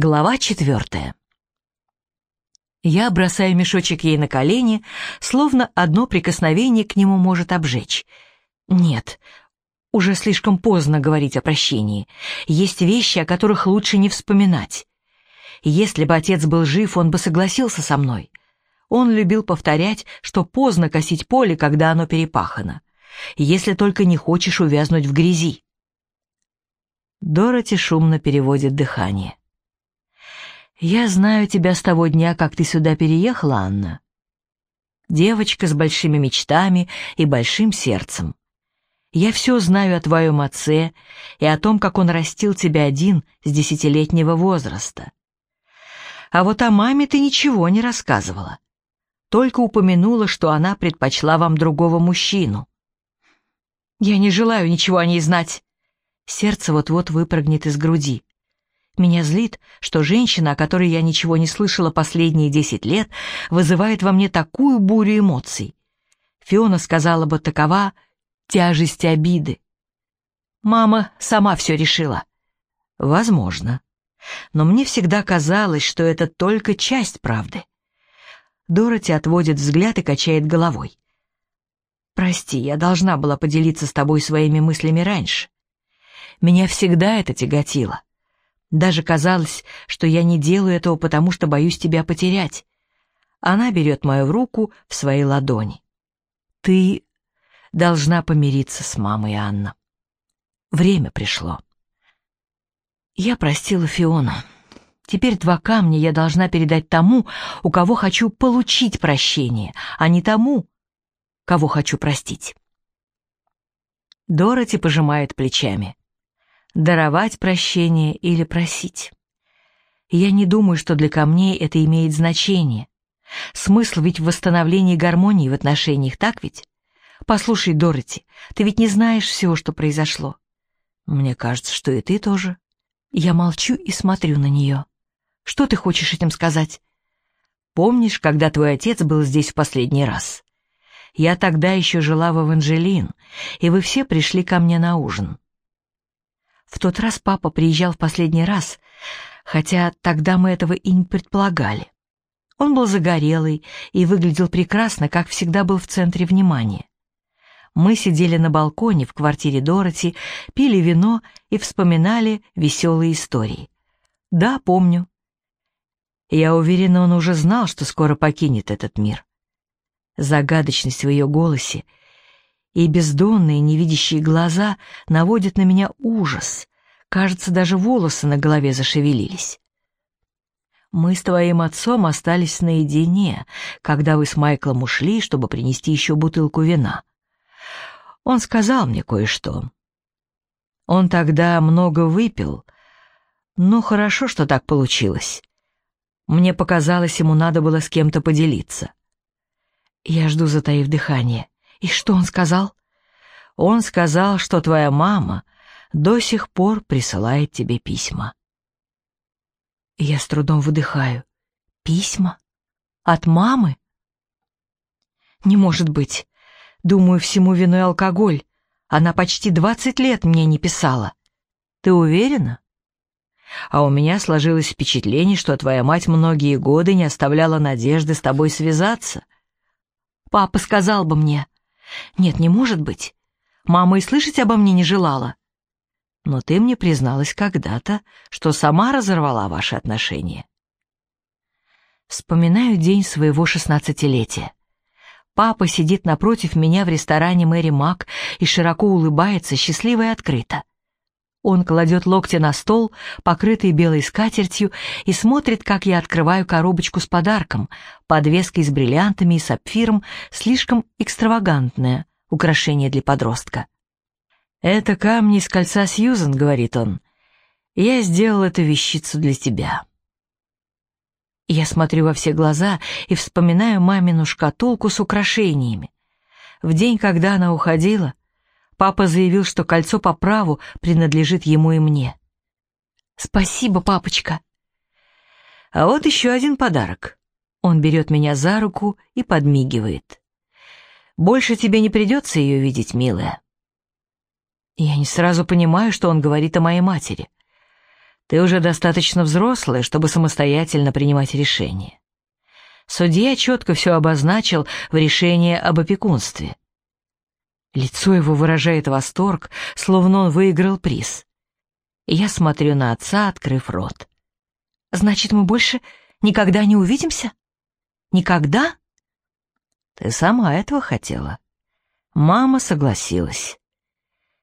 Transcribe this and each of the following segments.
Глава четвертая. Я бросаю мешочек ей на колени, словно одно прикосновение к нему может обжечь. Нет, уже слишком поздно говорить о прощении. Есть вещи, о которых лучше не вспоминать. Если бы отец был жив, он бы согласился со мной. Он любил повторять, что поздно косить поле, когда оно перепахано. Если только не хочешь увязнуть в грязи. Дороти шумно переводит дыхание. «Я знаю тебя с того дня, как ты сюда переехала, Анна. Девочка с большими мечтами и большим сердцем. Я все знаю о твоем отце и о том, как он растил тебя один с десятилетнего возраста. А вот о маме ты ничего не рассказывала. Только упомянула, что она предпочла вам другого мужчину. Я не желаю ничего о ней знать. Сердце вот-вот выпрыгнет из груди. Меня злит, что женщина, о которой я ничего не слышала последние десять лет, вызывает во мне такую бурю эмоций. Фиона сказала бы, такова тяжесть обиды. Мама сама все решила. Возможно. Но мне всегда казалось, что это только часть правды. Дороти отводит взгляд и качает головой. «Прости, я должна была поделиться с тобой своими мыслями раньше. Меня всегда это тяготило. Даже казалось, что я не делаю этого, потому что боюсь тебя потерять. Она берет мою руку в свои ладони. Ты должна помириться с мамой, Анна. Время пришло. Я простила Фиону. Теперь два камня я должна передать тому, у кого хочу получить прощение, а не тому, кого хочу простить. Дороти пожимает плечами даровать прощение или просить. Я не думаю, что для камней это имеет значение. Смысл ведь в восстановлении гармонии в отношениях, так ведь? Послушай, Дороти, ты ведь не знаешь всего, что произошло. Мне кажется, что и ты тоже. Я молчу и смотрю на нее. Что ты хочешь этим сказать? Помнишь, когда твой отец был здесь в последний раз? Я тогда еще жила в Эванжелин, и вы все пришли ко мне на ужин. В тот раз папа приезжал в последний раз, хотя тогда мы этого и не предполагали. Он был загорелый и выглядел прекрасно, как всегда был в центре внимания. Мы сидели на балконе в квартире Дороти, пили вино и вспоминали веселые истории. Да, помню. Я уверена, он уже знал, что скоро покинет этот мир. Загадочность в ее голосе — и бездонные невидящие глаза наводят на меня ужас. Кажется, даже волосы на голове зашевелились. Мы с твоим отцом остались наедине, когда вы с Майклом ушли, чтобы принести еще бутылку вина. Он сказал мне кое-что. Он тогда много выпил, но хорошо, что так получилось. Мне показалось, ему надо было с кем-то поделиться. Я жду, затаив дыхание. И что он сказал? Он сказал, что твоя мама до сих пор присылает тебе письма. Я с трудом выдыхаю. Письма? От мамы? Не может быть. Думаю, всему виной алкоголь. Она почти двадцать лет мне не писала. Ты уверена? А у меня сложилось впечатление, что твоя мать многие годы не оставляла надежды с тобой связаться. Папа сказал бы мне, нет, не может быть. Мама и слышать обо мне не желала. Но ты мне призналась когда-то, что сама разорвала ваши отношения. Вспоминаю день своего шестнадцатилетия. Папа сидит напротив меня в ресторане Мэри Мак и широко улыбается, счастливо и открыто. Он кладет локти на стол, покрытый белой скатертью, и смотрит, как я открываю коробочку с подарком, подвеской с бриллиантами и сапфиром, слишком экстравагантное украшение для подростка. «Это камни из кольца Сьюзен», — говорит он. «Я сделал эту вещицу для тебя». Я смотрю во все глаза и вспоминаю мамину шкатулку с украшениями. В день, когда она уходила, Папа заявил, что кольцо по праву принадлежит ему и мне. «Спасибо, папочка!» А вот еще один подарок. Он берет меня за руку и подмигивает. «Больше тебе не придется ее видеть, милая». Я не сразу понимаю, что он говорит о моей матери. Ты уже достаточно взрослая, чтобы самостоятельно принимать решения. Судья четко все обозначил в решении об опекунстве. Лицо его выражает восторг, словно он выиграл приз. я смотрю на отца, открыв рот. «Значит, мы больше никогда не увидимся? Никогда?» «Ты сама этого хотела». Мама согласилась.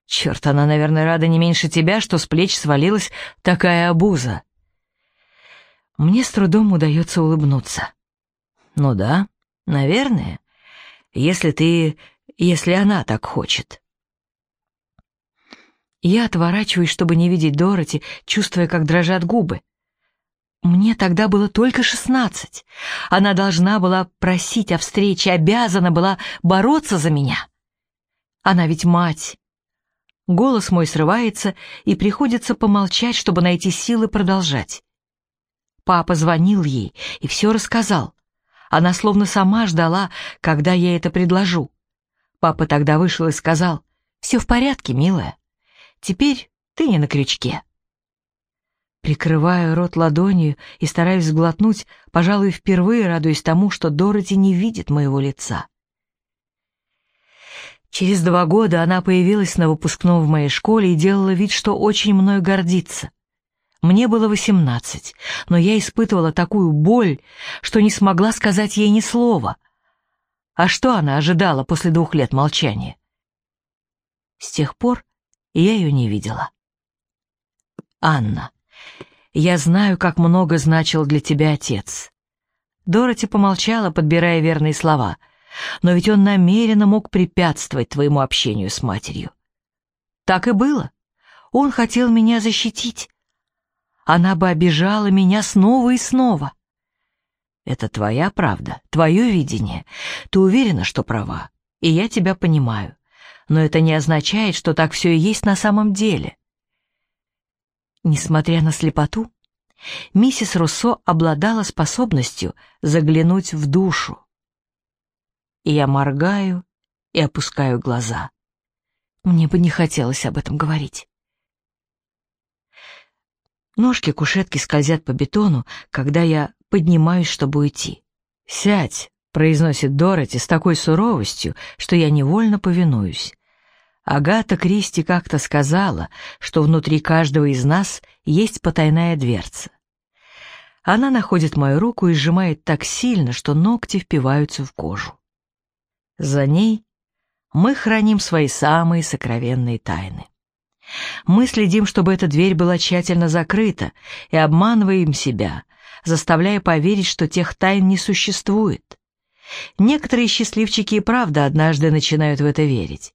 Черт, она, наверное, рада не меньше тебя, что с плеч свалилась такая обуза. Мне с трудом удается улыбнуться. Ну да, наверное, если ты если она так хочет. Я отворачиваюсь, чтобы не видеть Дороти, чувствуя, как дрожат губы. Мне тогда было только шестнадцать. Она должна была просить о встрече, обязана была бороться за меня. Она ведь мать. Голос мой срывается, и приходится помолчать, чтобы найти силы продолжать. Папа звонил ей и все рассказал. Она словно сама ждала, когда я это предложу. Папа тогда вышел и сказал, «Все в порядке, милая. Теперь ты не на крючке». Прикрываю рот ладонью и стараюсь сглотнуть, пожалуй, впервые радуясь тому, что Дороти не видит моего лица. Через два года она появилась на выпускном в моей школе и делала вид, что очень мной гордится. Мне было восемнадцать, но я испытывала такую боль, что не смогла сказать ей ни слова. А что она ожидала после двух лет молчания? С тех пор я ее не видела. «Анна, я знаю, как много значил для тебя отец». Дороти помолчала, подбирая верные слова. «Но ведь он намеренно мог препятствовать твоему общению с матерью». «Так и было. Он хотел меня защитить. Она бы обижала меня снова и снова». Это твоя правда, твое видение. Ты уверена, что права, и я тебя понимаю. Но это не означает, что так все и есть на самом деле. Несмотря на слепоту, миссис Руссо обладала способностью заглянуть в душу. И я моргаю и опускаю глаза. Мне бы не хотелось об этом говорить. Ножки кушетки скользят по бетону, когда я поднимаюсь, чтобы уйти. «Сядь», — произносит Дороти с такой суровостью, что я невольно повинуюсь. Агата Кристи как-то сказала, что внутри каждого из нас есть потайная дверца. Она находит мою руку и сжимает так сильно, что ногти впиваются в кожу. За ней мы храним свои самые сокровенные тайны. Мы следим, чтобы эта дверь была тщательно закрыта, и обманываем себя, заставляя поверить, что тех тайн не существует. Некоторые счастливчики и правда однажды начинают в это верить.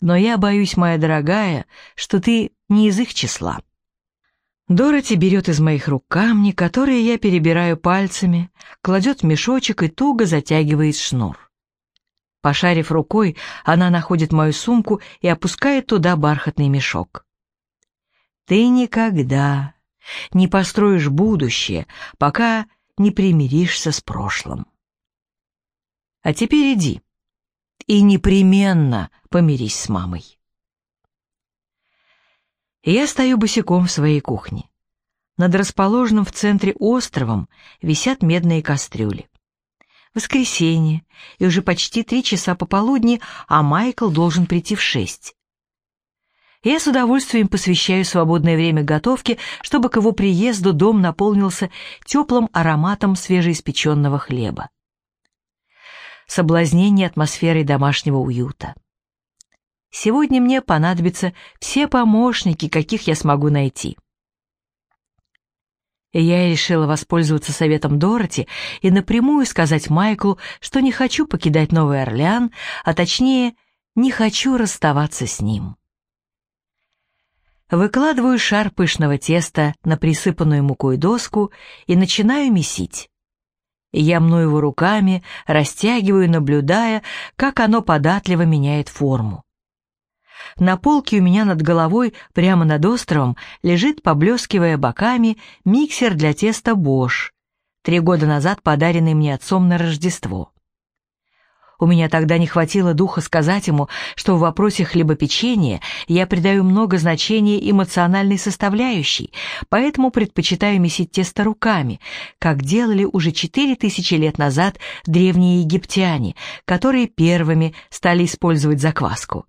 Но я боюсь, моя дорогая, что ты не из их числа. Дороти берет из моих рук камни, которые я перебираю пальцами, кладет в мешочек и туго затягивает шнур. Пошарив рукой, она находит мою сумку и опускает туда бархатный мешок. «Ты никогда не построишь будущее, пока не примиришься с прошлым. А теперь иди и непременно помирись с мамой. Я стою босиком в своей кухне. Над расположенным в центре островом висят медные кастрюли. Воскресенье, и уже почти три часа пополудни, а Майкл должен прийти в шесть. Я с удовольствием посвящаю свободное время готовке, чтобы к его приезду дом наполнился теплым ароматом свежеиспеченного хлеба. Соблазнение атмосферой домашнего уюта. Сегодня мне понадобятся все помощники, каких я смогу найти. Я решила воспользоваться советом Дороти и напрямую сказать Майклу, что не хочу покидать Новый Орлеан, а точнее, не хочу расставаться с ним. Выкладываю шар пышного теста на присыпанную мукой доску и начинаю месить. Я мну его руками, растягиваю, наблюдая, как оно податливо меняет форму. На полке у меня над головой, прямо над островом, лежит, поблескивая боками, миксер для теста Bosch, три года назад подаренный мне отцом на Рождество. У меня тогда не хватило духа сказать ему, что в вопросе хлебопечения я придаю много значения эмоциональной составляющей, поэтому предпочитаю месить тесто руками, как делали уже четыре тысячи лет назад древние египтяне, которые первыми стали использовать закваску.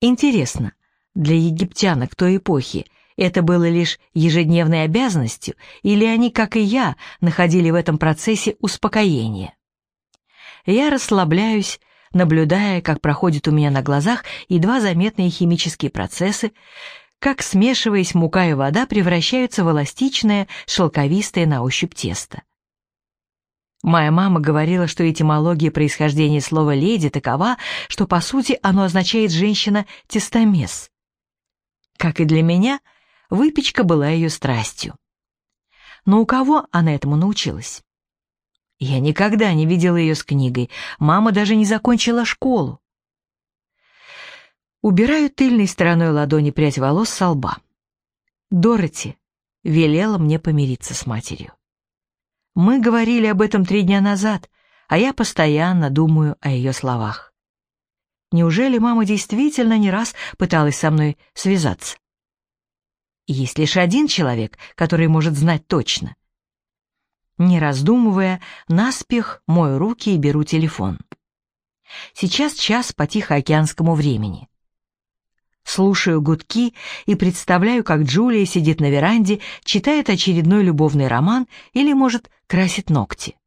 Интересно, для египтянок той эпохи это было лишь ежедневной обязанностью, или они, как и я, находили в этом процессе успокоение? Я расслабляюсь, наблюдая, как проходят у меня на глазах едва заметные химические процессы, как, смешиваясь мука и вода, превращаются в эластичное, шелковистое на ощупь тесто. Моя мама говорила, что этимология происхождения слова «леди» такова, что, по сути, оно означает «женщина-тестомес». Как и для меня, выпечка была ее страстью. Но у кого она этому научилась? Я никогда не видела ее с книгой. Мама даже не закончила школу. Убираю тыльной стороной ладони прядь волос со лба. Дороти велела мне помириться с матерью. Мы говорили об этом три дня назад, а я постоянно думаю о ее словах. Неужели мама действительно не раз пыталась со мной связаться? Есть лишь один человек, который может знать точно. Не раздумывая, наспех мою руки и беру телефон. Сейчас час по Тихоокеанскому времени. Слушаю гудки и представляю, как Джулия сидит на веранде, читает очередной любовный роман или, может, красит ногти.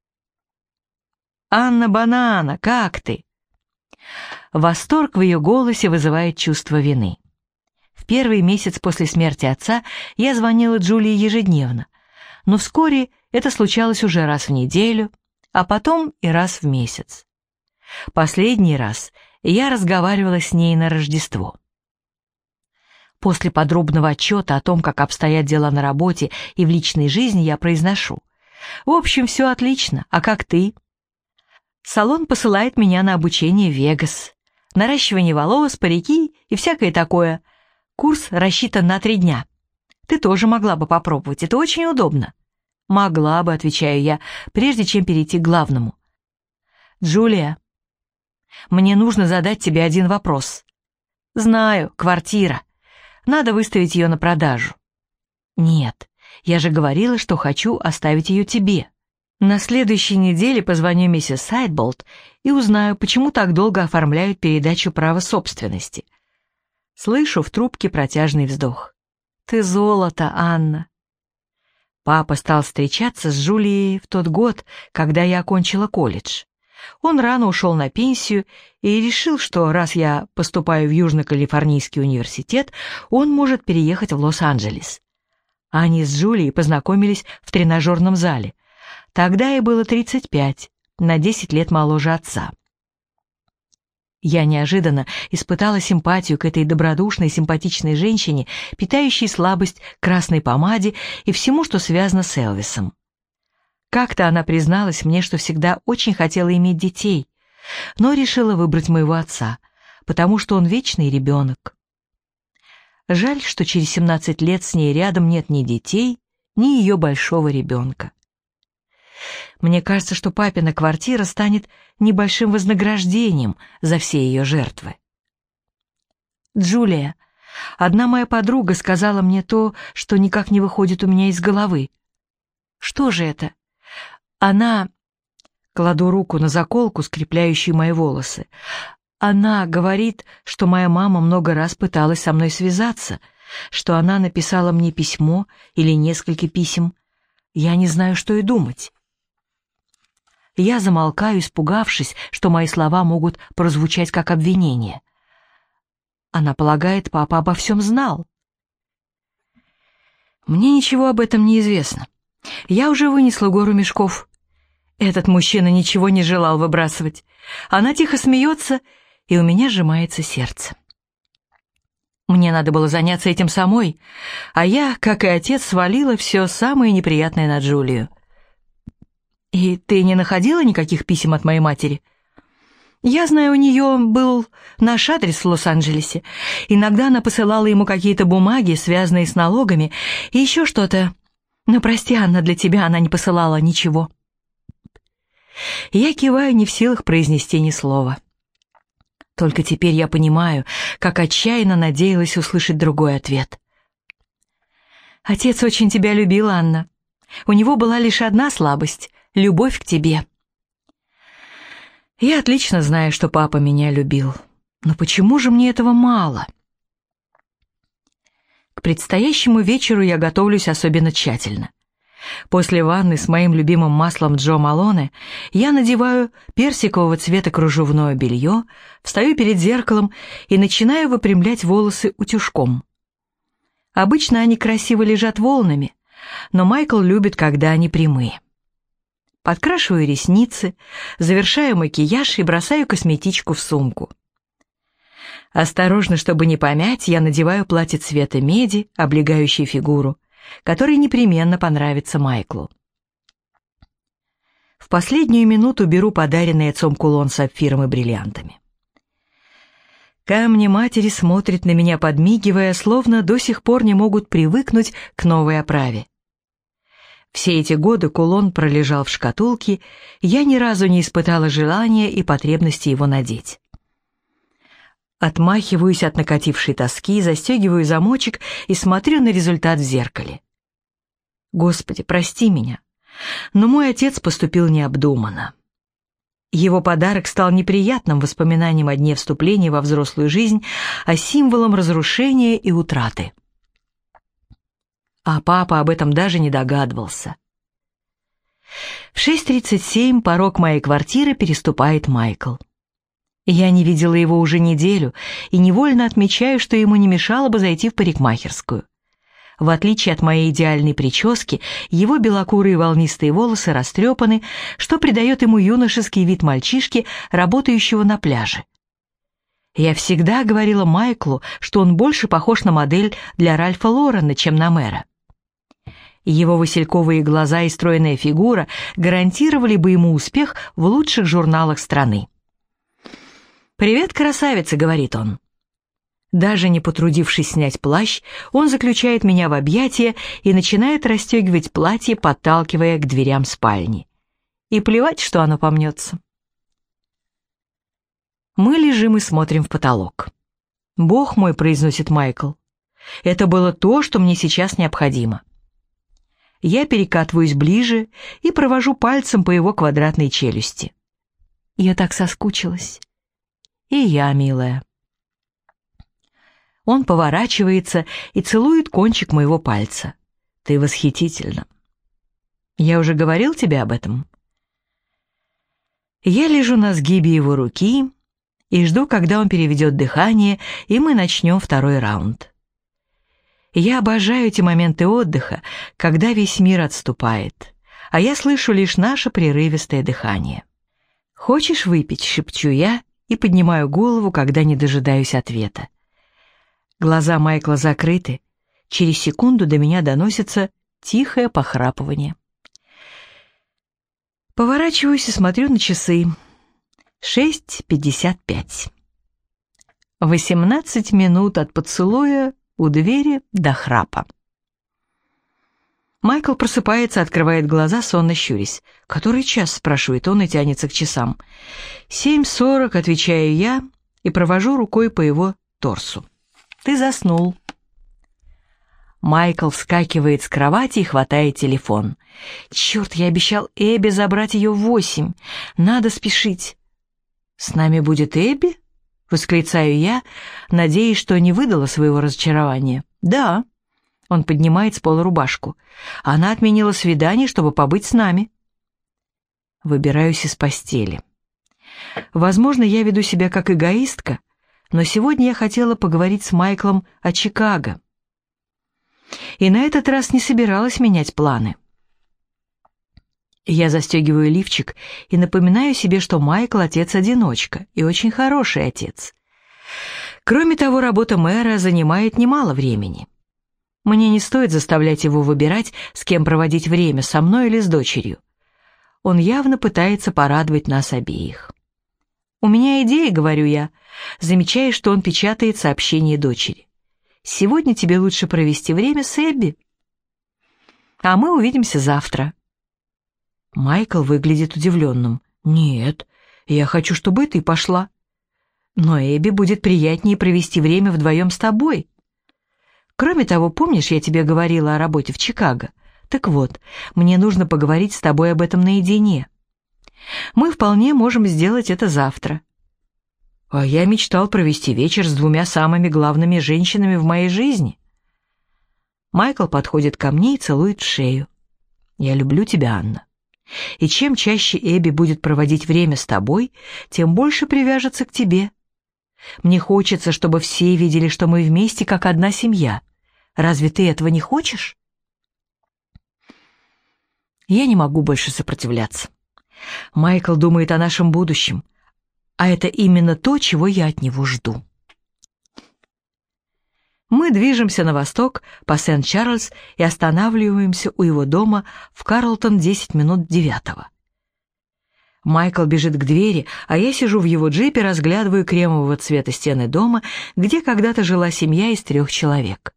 «Анна Банана, как ты?» Восторг в ее голосе вызывает чувство вины. В первый месяц после смерти отца я звонила Джулии ежедневно, но вскоре это случалось уже раз в неделю, а потом и раз в месяц. Последний раз я разговаривала с ней на Рождество. После подробного отчета о том, как обстоят дела на работе и в личной жизни, я произношу. В общем, все отлично, а как ты? Салон посылает меня на обучение в Вегас. Наращивание волос, парики и всякое такое. Курс рассчитан на три дня. Ты тоже могла бы попробовать, это очень удобно. «Могла бы», — отвечаю я, прежде чем перейти к главному. «Джулия, мне нужно задать тебе один вопрос». «Знаю, квартира. Надо выставить ее на продажу». «Нет, я же говорила, что хочу оставить ее тебе». На следующей неделе позвоню миссис Сайдболт и узнаю, почему так долго оформляют передачу права собственности. Слышу в трубке протяжный вздох. «Ты золото, Анна. Папа стал встречаться с Джулией в тот год, когда я окончила колледж. Он рано ушел на пенсию и решил, что раз я поступаю в Южно-Калифорнийский университет, он может переехать в Лос-Анджелес. Они с Джулией познакомились в тренажерном зале. Тогда ей было 35, на 10 лет моложе отца. Я неожиданно испытала симпатию к этой добродушной, симпатичной женщине, питающей слабость красной помаде и всему, что связано с Элвисом. Как-то она призналась мне, что всегда очень хотела иметь детей, но решила выбрать моего отца, потому что он вечный ребенок. Жаль, что через 17 лет с ней рядом нет ни детей, ни ее большого ребенка. Мне кажется, что папина квартира станет небольшим вознаграждением за все ее жертвы. Джулия, одна моя подруга сказала мне то, что никак не выходит у меня из головы. Что же это? Она... Кладу руку на заколку, скрепляющую мои волосы. Она говорит, что моя мама много раз пыталась со мной связаться, что она написала мне письмо или несколько писем. Я не знаю, что и думать. Я замолкаю, испугавшись, что мои слова могут прозвучать как обвинение. Она полагает, папа обо всем знал. Мне ничего об этом не известно. Я уже вынесла гору мешков. Этот мужчина ничего не желал выбрасывать. Она тихо смеется, и у меня сжимается сердце. Мне надо было заняться этим самой, а я, как и отец, свалила все самое неприятное на Джулию. «И ты не находила никаких писем от моей матери?» «Я знаю, у нее был наш адрес в Лос-Анджелесе. Иногда она посылала ему какие-то бумаги, связанные с налогами, и еще что-то. Но прости, Анна, для тебя она не посылала ничего». Я киваю, не в силах произнести ни слова. Только теперь я понимаю, как отчаянно надеялась услышать другой ответ. «Отец очень тебя любил, Анна. У него была лишь одна слабость — любовь к тебе». Я отлично знаю, что папа меня любил. Но почему же мне этого мало? К предстоящему вечеру я готовлюсь особенно тщательно. После ванны с моим любимым маслом Джо Малоне я надеваю персикового цвета кружевное белье, встаю перед зеркалом и начинаю выпрямлять волосы утюжком. Обычно они красиво лежат волнами, но Майкл любит, когда они прямые. Подкрашиваю ресницы, завершаю макияж и бросаю косметичку в сумку. Осторожно, чтобы не помять, я надеваю платье цвета меди, облегающее фигуру, который непременно понравится Майклу. В последнюю минуту беру подаренный отцом кулон с сапфиром и бриллиантами. Камни матери смотрят на меня, подмигивая, словно до сих пор не могут привыкнуть к новой оправе. Все эти годы кулон пролежал в шкатулке, я ни разу не испытала желания и потребности его надеть. Отмахиваюсь от накатившей тоски, застегиваю замочек и смотрю на результат в зеркале. Господи, прости меня, но мой отец поступил необдуманно. Его подарок стал неприятным воспоминанием о дне вступления во взрослую жизнь, а символом разрушения и утраты. А папа об этом даже не догадывался. В 6.37 порог моей квартиры переступает Майкл. Я не видела его уже неделю и невольно отмечаю, что ему не мешало бы зайти в парикмахерскую. В отличие от моей идеальной прически, его белокурые волнистые волосы растрепаны, что придает ему юношеский вид мальчишки, работающего на пляже. Я всегда говорила Майклу, что он больше похож на модель для Ральфа Лорена, чем на мэра. Его васильковые глаза и стройная фигура гарантировали бы ему успех в лучших журналах страны. «Привет, красавица», — говорит он. Даже не потрудившись снять плащ, он заключает меня в объятия и начинает расстегивать платье, подталкивая к дверям спальни. И плевать, что оно помнется. Мы лежим и смотрим в потолок. «Бог мой», — произносит Майкл, — «это было то, что мне сейчас необходимо». Я перекатываюсь ближе и провожу пальцем по его квадратной челюсти. Я так соскучилась. И я, милая. Он поворачивается и целует кончик моего пальца. Ты восхитительна. Я уже говорил тебе об этом? Я лежу на сгибе его руки и жду, когда он переведет дыхание, и мы начнем второй раунд. Я обожаю эти моменты отдыха, когда весь мир отступает, а я слышу лишь наше прерывистое дыхание. «Хочешь выпить?» — шепчу я и поднимаю голову, когда не дожидаюсь ответа. Глаза Майкла закрыты. Через секунду до меня доносится тихое похрапывание. Поворачиваюсь и смотрю на часы. 6.55. 18 минут от поцелуя у двери до храпа. Майкл просыпается, открывает глаза, сонно щурясь. «Который час?» — спрашивает он и тянется к часам. «Семь сорок», — отвечаю я и провожу рукой по его торсу. «Ты заснул». Майкл вскакивает с кровати и хватает телефон. «Черт, я обещал Эбби забрать ее в восемь. Надо спешить». «С нами будет Эбби?» — восклицаю я, надеясь, что не выдала своего разочарования. «Да». Он поднимает с пола рубашку. Она отменила свидание, чтобы побыть с нами. Выбираюсь из постели. Возможно, я веду себя как эгоистка, но сегодня я хотела поговорить с Майклом о Чикаго. И на этот раз не собиралась менять планы. Я застегиваю лифчик и напоминаю себе, что Майкл отец-одиночка и очень хороший отец. Кроме того, работа мэра занимает немало времени. Мне не стоит заставлять его выбирать, с кем проводить время, со мной или с дочерью. Он явно пытается порадовать нас обеих. «У меня идея», — говорю я, замечая, что он печатает сообщение дочери. «Сегодня тебе лучше провести время с Эбби. А мы увидимся завтра». Майкл выглядит удивленным. «Нет, я хочу, чтобы ты пошла. Но Эбби будет приятнее провести время вдвоем с тобой. Кроме того, помнишь, я тебе говорила о работе в Чикаго? Так вот, мне нужно поговорить с тобой об этом наедине. Мы вполне можем сделать это завтра. А я мечтал провести вечер с двумя самыми главными женщинами в моей жизни. Майкл подходит ко мне и целует шею. Я люблю тебя, Анна. И чем чаще Эбби будет проводить время с тобой, тем больше привяжется к тебе. Мне хочется, чтобы все видели, что мы вместе как одна семья. Разве ты этого не хочешь? Я не могу больше сопротивляться. Майкл думает о нашем будущем, а это именно то, чего я от него жду. Мы движемся на восток по Сент-Чарльз и останавливаемся у его дома в Карлтон 10 минут девятого. Майкл бежит к двери, а я сижу в его джипе, разглядываю кремового цвета стены дома, где когда-то жила семья из трех человек.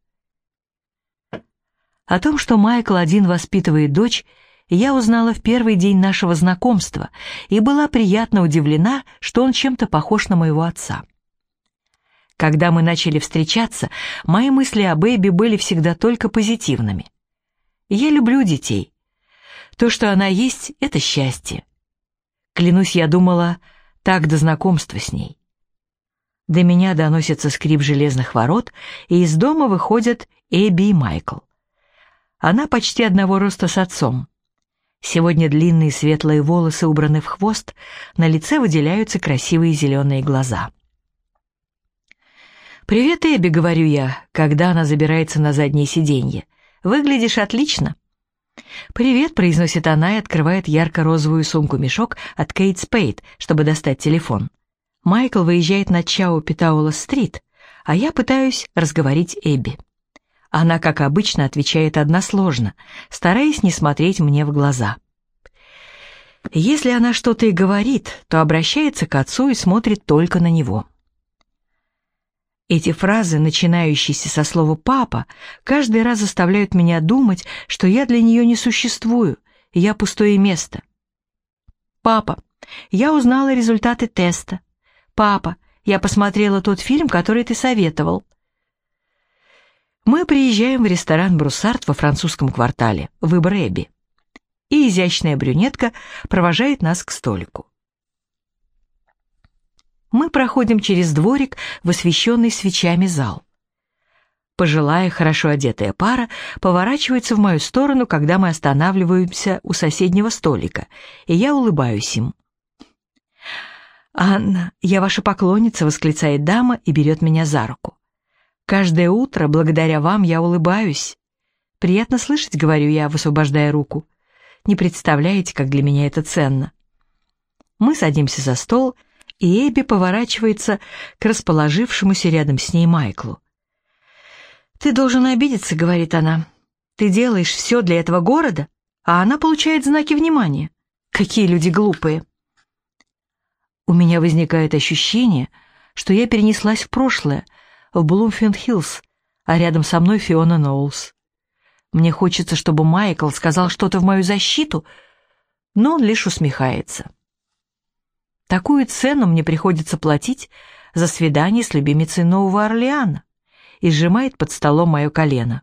О том, что Майкл один воспитывает дочь, я узнала в первый день нашего знакомства и была приятно удивлена, что он чем-то похож на моего отца. Когда мы начали встречаться, мои мысли о Бэйби были всегда только позитивными. Я люблю детей. То, что она есть, — это счастье. Клянусь, я думала так до знакомства с ней. До меня доносится скрип железных ворот, и из дома выходят Эбби и Майкл. Она почти одного роста с отцом. Сегодня длинные светлые волосы убраны в хвост, на лице выделяются красивые зеленые глаза. «Привет, Эбби», — говорю я, когда она забирается на заднее сиденье. «Выглядишь отлично». «Привет», — произносит она и открывает ярко-розовую сумку-мешок от Кейт Спейд, чтобы достать телефон. Майкл выезжает на Чао Питаула-стрит, а я пытаюсь разговорить Эбби. Она, как обычно, отвечает односложно, стараясь не смотреть мне в глаза. Если она что-то и говорит, то обращается к отцу и смотрит только на него. Эти фразы, начинающиеся со слова «папа», каждый раз заставляют меня думать, что я для нее не существую, я пустое место. «Папа, я узнала результаты теста. Папа, я посмотрела тот фильм, который ты советовал». Мы приезжаем в ресторан «Бруссард» во французском квартале, выбор Эбби. И изящная брюнетка провожает нас к столику мы проходим через дворик в освещенный свечами зал. Пожилая, хорошо одетая пара поворачивается в мою сторону, когда мы останавливаемся у соседнего столика, и я улыбаюсь им. «Анна, я ваша поклонница», — восклицает дама и берет меня за руку. «Каждое утро, благодаря вам, я улыбаюсь». «Приятно слышать», — говорю я, высвобождая руку. «Не представляете, как для меня это ценно». Мы садимся за стол, и Эбби поворачивается к расположившемуся рядом с ней Майклу. «Ты должен обидеться», — говорит она. «Ты делаешь все для этого города, а она получает знаки внимания. Какие люди глупые!» У меня возникает ощущение, что я перенеслась в прошлое, в Блумфилд-Хиллз, а рядом со мной Фиона Ноулс. Мне хочется, чтобы Майкл сказал что-то в мою защиту, но он лишь усмехается. Такую цену мне приходится платить за свидание с любимицей Нового Орлеана и сжимает под столом мое колено.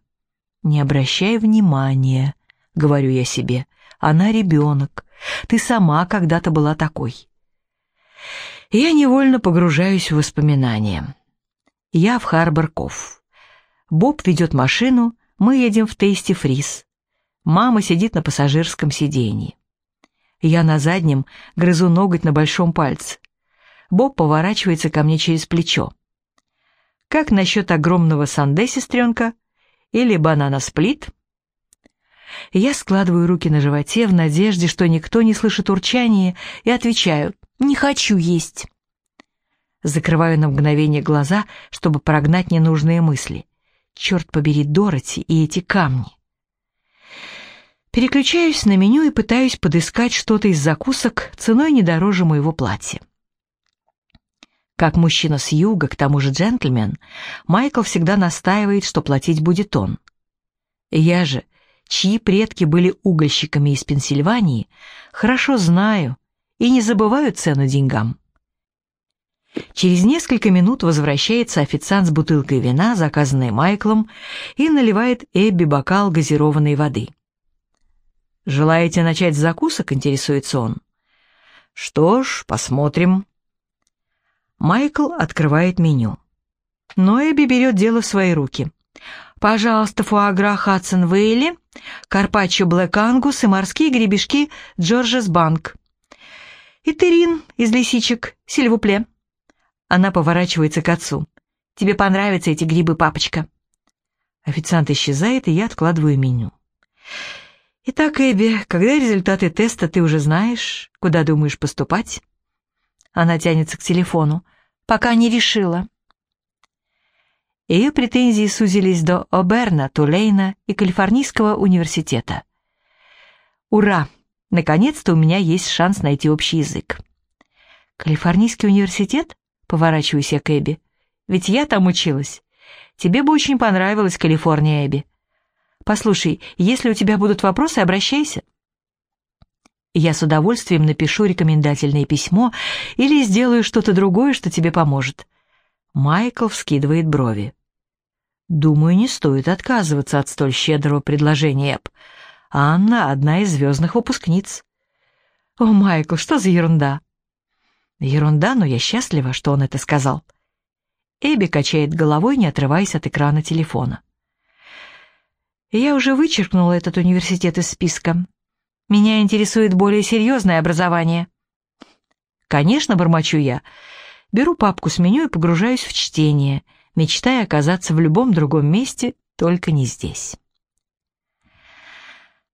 «Не обращай внимания», — говорю я себе, — «она ребенок, ты сама когда-то была такой». Я невольно погружаюсь в воспоминания. Я в Харбор-Кофф. Боб ведет машину, мы едем в Тейсти Фриз. Мама сидит на пассажирском Я на заднем грызу ноготь на большом пальце. Боб поворачивается ко мне через плечо. «Как насчет огромного санде, сестренка? Или банана-сплит?» Я складываю руки на животе в надежде, что никто не слышит урчания, и отвечаю «Не хочу есть». Закрываю на мгновение глаза, чтобы прогнать ненужные мысли. Черт побери Дороти и эти камни. Переключаюсь на меню и пытаюсь подыскать что-то из закусок ценой не дороже моего платья. Как мужчина с юга, к тому же джентльмен, Майкл всегда настаивает, что платить будет он. Я же, чьи предки были угольщиками из Пенсильвании, хорошо знаю и не забывают цену деньгам. Через несколько минут возвращается официант с бутылкой вина, заказанной Майклом, и наливает Эбби бокал газированной воды. «Желаете начать с закусок?» — интересуется он. «Что ж, посмотрим». Майкл открывает меню. Но Эбби берет дело в свои руки. «Пожалуйста, фуагра Хадсон Вейли, карпаччо Блэк Ангус и морские гребешки Джорджес Банк. И терин из лисичек, сильвупле». Она поворачивается к отцу. «Тебе понравятся эти грибы, папочка». Официант исчезает, и я откладываю меню. «Итак, Эбби, когда результаты теста ты уже знаешь, куда думаешь поступать?» Она тянется к телефону. «Пока не решила». Ее претензии сузились до Оберна, Тулейна и Калифорнийского университета. «Ура! Наконец-то у меня есть шанс найти общий язык». «Калифорнийский университет?» — поворачиваюсь я к Эбби. «Ведь я там училась. Тебе бы очень понравилась Калифорния, Эбби. Послушай, если у тебя будут вопросы, обращайся». Я с удовольствием напишу рекомендательное письмо или сделаю что-то другое, что тебе поможет. Майкл вскидывает брови. Думаю, не стоит отказываться от столь щедрого предложения, Эб. Анна — одна из звездных выпускниц. О, Майкл, что за ерунда? Ерунда, но я счастлива, что он это сказал. Эбби качает головой, не отрываясь от экрана телефона. Я уже вычеркнула этот университет из списка. Меня интересует более серьезное образование. Конечно, бормочу я. Беру папку с меню и погружаюсь в чтение, мечтая оказаться в любом другом месте, только не здесь.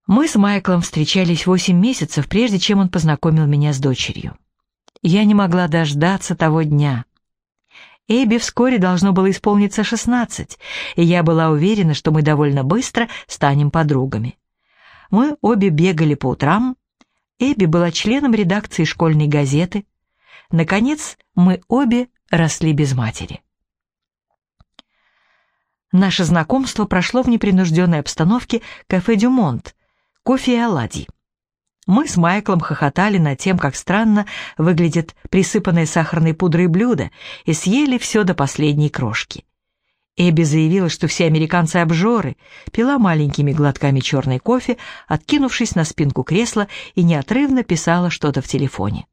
Мы с Майклом встречались восемь месяцев, прежде чем он познакомил меня с дочерью. Я не могла дождаться того дня. Эбби вскоре должно было исполниться шестнадцать, и я была уверена, что мы довольно быстро станем подругами. Мы обе бегали по утрам. Эбби была членом редакции школьной газеты. Наконец, мы обе росли без матери. Наше знакомство прошло в непринужденной обстановке кафе «Дюмонт», кофе и оладьи. Мы с Майклом хохотали над тем, как странно выглядит присыпанное сахарной пудрой блюдо, и съели все до последней крошки. Эбби заявила, что все американцы обжоры, пила маленькими глотками черный кофе, откинувшись на спинку кресла и неотрывно писала что-то в телефоне.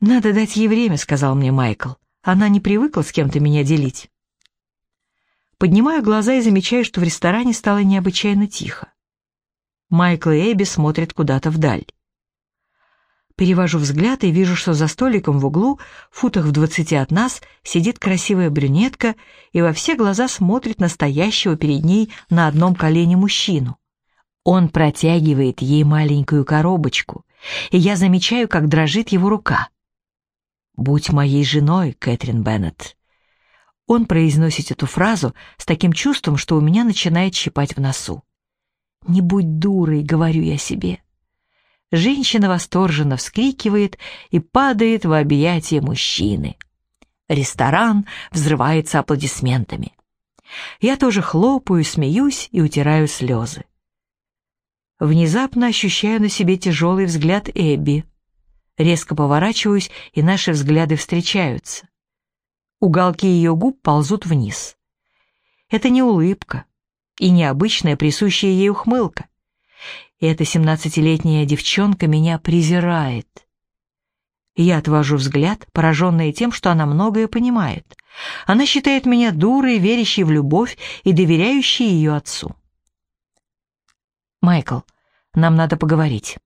«Надо дать ей время», — сказал мне Майкл. «Она не привыкла с кем-то меня делить». Поднимаю глаза и замечаю, что в ресторане стало необычайно тихо. Майкл и Эбби смотрят куда-то вдаль. Перевожу взгляд и вижу, что за столиком в углу, в футах в двадцати от нас, сидит красивая брюнетка и во все глаза смотрит настоящего перед ней на одном колене мужчину. Он протягивает ей маленькую коробочку, и я замечаю, как дрожит его рука. «Будь моей женой, Кэтрин Беннет». Он произносит эту фразу с таким чувством, что у меня начинает щипать в носу. «Не будь дурой», — говорю я себе. Женщина восторженно вскрикивает и падает в объятия мужчины. Ресторан взрывается аплодисментами. Я тоже хлопаю, смеюсь и утираю слезы. Внезапно ощущаю на себе тяжелый взгляд Эбби. Резко поворачиваюсь, и наши взгляды встречаются. Уголки ее губ ползут вниз. Это не улыбка, и необычная присущая ей ухмылка. Эта семнадцатилетняя девчонка меня презирает. Я отвожу взгляд, пораженная тем, что она многое понимает. Она считает меня дурой, верящей в любовь и доверяющей ее отцу. «Майкл, нам надо поговорить».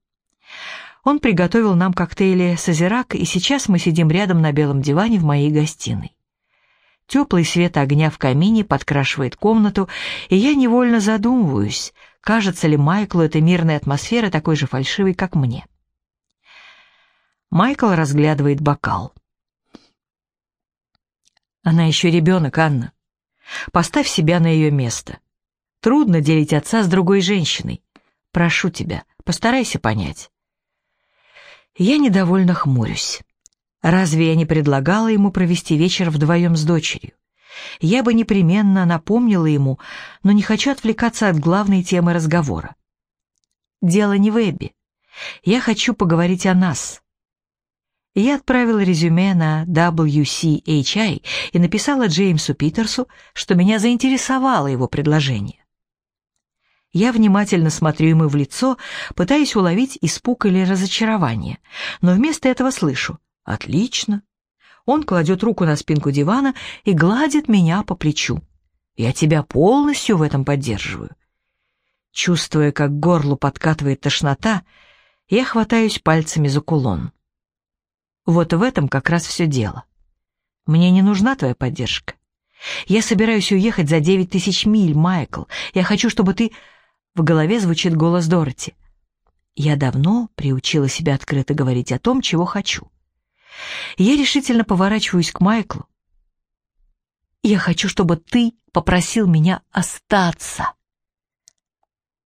Он приготовил нам коктейли «Созерак», и сейчас мы сидим рядом на белом диване в моей гостиной. Теплый свет огня в камине подкрашивает комнату, и я невольно задумываюсь, кажется ли Майклу эта мирная атмосфера такой же фальшивой, как мне. Майкл разглядывает бокал. Она еще ребенок, Анна. Поставь себя на ее место. Трудно делить отца с другой женщиной. Прошу тебя, постарайся понять. Я недовольно хмурюсь. Разве я не предлагала ему провести вечер вдвоем с дочерью? Я бы непременно напомнила ему, но не хочу отвлекаться от главной темы разговора. Дело не в Эбби. Я хочу поговорить о нас. Я отправила резюме на WCHI и написала Джеймсу Питерсу, что меня заинтересовало его предложение. Я внимательно смотрю ему в лицо, пытаясь уловить испуг или разочарование, но вместо этого слышу «Отлично». Он кладет руку на спинку дивана и гладит меня по плечу. Я тебя полностью в этом поддерживаю. Чувствуя, как к горлу подкатывает тошнота, я хватаюсь пальцами за кулон. Вот в этом как раз все дело. Мне не нужна твоя поддержка. Я собираюсь уехать за девять тысяч миль, Майкл. Я хочу, чтобы ты... В голове звучит голос Дороти. Я давно приучила себя открыто говорить о том, чего хочу. Я решительно поворачиваюсь к Майклу. Я хочу, чтобы ты попросил меня остаться.